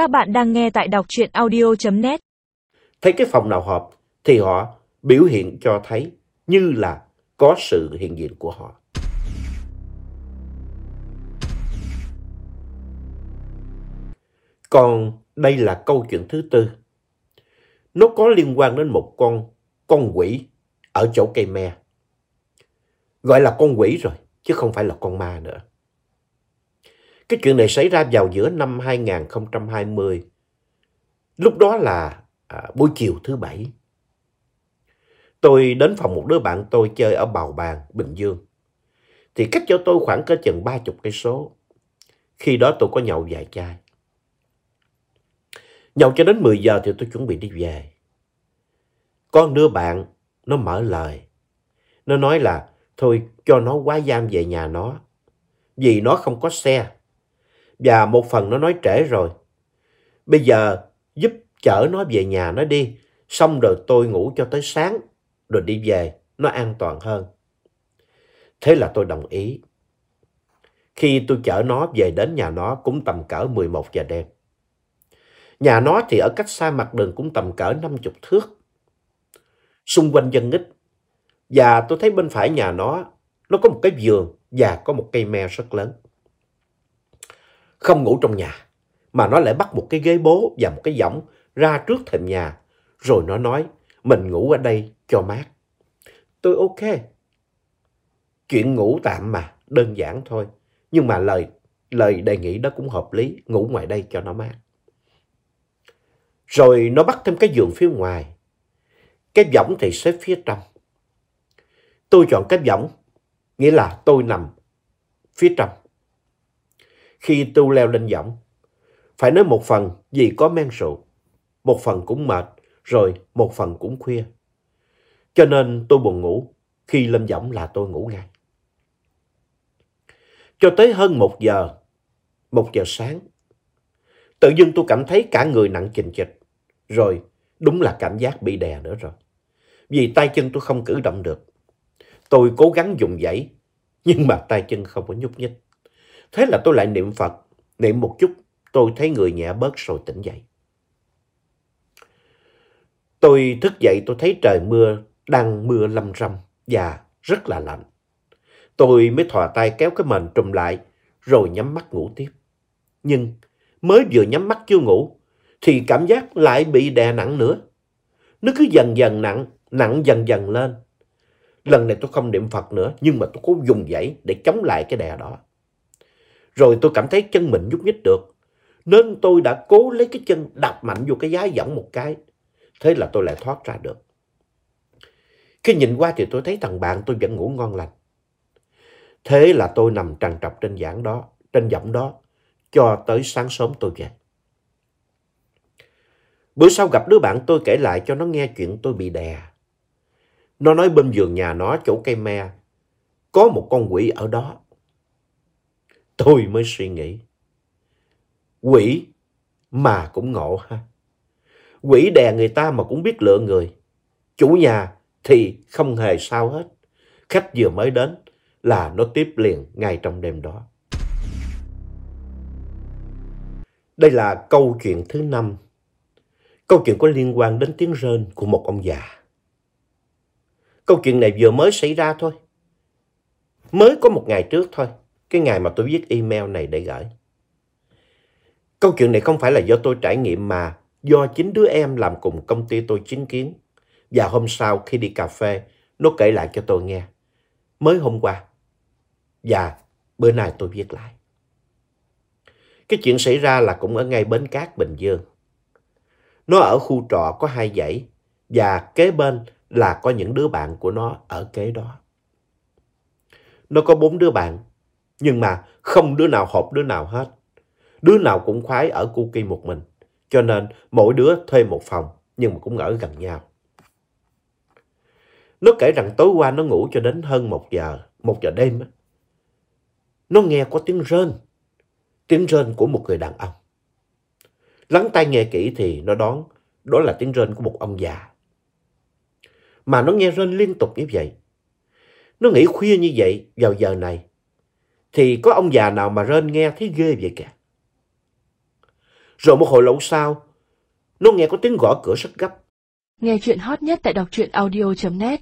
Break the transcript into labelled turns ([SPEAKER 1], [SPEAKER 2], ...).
[SPEAKER 1] Các bạn đang nghe tại đọc truyện audio.net.
[SPEAKER 2] Thấy cái phòng nào họp thì họ biểu hiện cho thấy như là có sự hiện diện của họ. Còn đây là câu chuyện thứ tư. Nó có liên quan đến một con con quỷ ở chỗ cây me. Gọi là con quỷ rồi, chứ không phải là con ma nữa. Cái chuyện này xảy ra vào giữa năm 2020. Lúc đó là à, buổi chiều thứ bảy. Tôi đến phòng một đứa bạn tôi chơi ở Bào Bàng, Bình Dương. Thì cách cho tôi khoảng cỡ chừng ba chục cây số. Khi đó tôi có nhậu vài chai. Nhậu cho đến 10 giờ thì tôi chuẩn bị đi về. Con đứa bạn, nó mở lời. Nó nói là thôi cho nó quá giam về nhà nó. Vì nó không có xe. Và một phần nó nói trễ rồi. Bây giờ giúp chở nó về nhà nó đi. Xong rồi tôi ngủ cho tới sáng. Rồi đi về. Nó an toàn hơn. Thế là tôi đồng ý. Khi tôi chở nó về đến nhà nó cũng tầm cỡ 11 giờ đêm. Nhà nó thì ở cách xa mặt đường cũng tầm cỡ 50 thước. Xung quanh dân ít. Và tôi thấy bên phải nhà nó, nó có một cái vườn và có một cây me rất lớn. Không ngủ trong nhà, mà nó lại bắt một cái ghế bố và một cái võng ra trước thềm nhà. Rồi nó nói, mình ngủ ở đây cho mát. Tôi ok. Chuyện ngủ tạm mà, đơn giản thôi. Nhưng mà lời lời đề nghị đó cũng hợp lý, ngủ ngoài đây cho nó mát. Rồi nó bắt thêm cái giường phía ngoài. Cái võng thì xếp phía trong. Tôi chọn cái võng, nghĩa là tôi nằm phía trong. Khi tu leo lên giọng. phải nói một phần vì có men rượu, một phần cũng mệt, rồi một phần cũng khuya. Cho nên tôi buồn ngủ, khi lên giọng là tôi ngủ ngay. Cho tới hơn một giờ, một giờ sáng, tự dưng tôi cảm thấy cả người nặng chình chịch. Rồi, đúng là cảm giác bị đè nữa rồi. Vì tay chân tôi không cử động được. Tôi cố gắng dùng dãy, nhưng mà tay chân không có nhúc nhích. Thế là tôi lại niệm Phật, niệm một chút, tôi thấy người nhẹ bớt rồi tỉnh dậy. Tôi thức dậy tôi thấy trời mưa, đang mưa lâm râm và rất là lạnh. Tôi mới thò tay kéo cái mền trùm lại rồi nhắm mắt ngủ tiếp. Nhưng mới vừa nhắm mắt chưa ngủ thì cảm giác lại bị đè nặng nữa. Nó cứ dần dần nặng, nặng dần dần lên. Lần này tôi không niệm Phật nữa, nhưng mà tôi cố dùng dãy để chống lại cái đè đó. Rồi tôi cảm thấy chân mình nhúc nhích được, nên tôi đã cố lấy cái chân đạp mạnh vô cái giá dẫn một cái. Thế là tôi lại thoát ra được. Khi nhìn qua thì tôi thấy thằng bạn tôi vẫn ngủ ngon lành. Thế là tôi nằm trằn trọc trên giảng đó, trên giọng đó, cho tới sáng sớm tôi về. Bữa sau gặp đứa bạn tôi kể lại cho nó nghe chuyện tôi bị đè. Nó nói bên giường nhà nó chỗ cây me, có một con quỷ ở đó. Tôi mới suy nghĩ. Quỷ mà cũng ngộ ha. Quỷ đè người ta mà cũng biết lựa người. Chủ nhà thì không hề sao hết. Khách vừa mới đến là nó tiếp liền ngay trong đêm đó. Đây là câu chuyện thứ năm Câu chuyện có liên quan đến tiếng rên của một ông già. Câu chuyện này vừa mới xảy ra thôi. Mới có một ngày trước thôi. Cái ngày mà tôi viết email này để gửi. Câu chuyện này không phải là do tôi trải nghiệm mà do chính đứa em làm cùng công ty tôi chứng kiến. Và hôm sau khi đi cà phê, nó kể lại cho tôi nghe. Mới hôm qua. Và bữa nay tôi viết lại. Cái chuyện xảy ra là cũng ở ngay bến cát Bình Dương. Nó ở khu trọ có hai dãy và kế bên là có những đứa bạn của nó ở kế đó. Nó có bốn đứa bạn, nhưng mà không đứa nào hợp đứa nào hết. Đứa nào cũng khoái ở cu kỳ một mình, cho nên mỗi đứa thuê một phòng nhưng mà cũng ở gần nhau. Nó kể rằng tối qua nó ngủ cho đến hơn một giờ, một giờ đêm. Nó nghe có tiếng rên, tiếng rên của một người đàn ông. Lắng tai nghe kỹ thì nó đoán đó là tiếng rên của một ông già. Mà nó nghe rên liên tục như vậy. Nó nghĩ khuya như vậy vào giờ này. Thì có ông già nào mà rên nghe thấy ghê vậy kìa. Rồi một hồi lâu sau, nó nghe có tiếng gõ cửa rất gấp.
[SPEAKER 3] Nghe chuyện hot nhất tại đọc truyện audio.net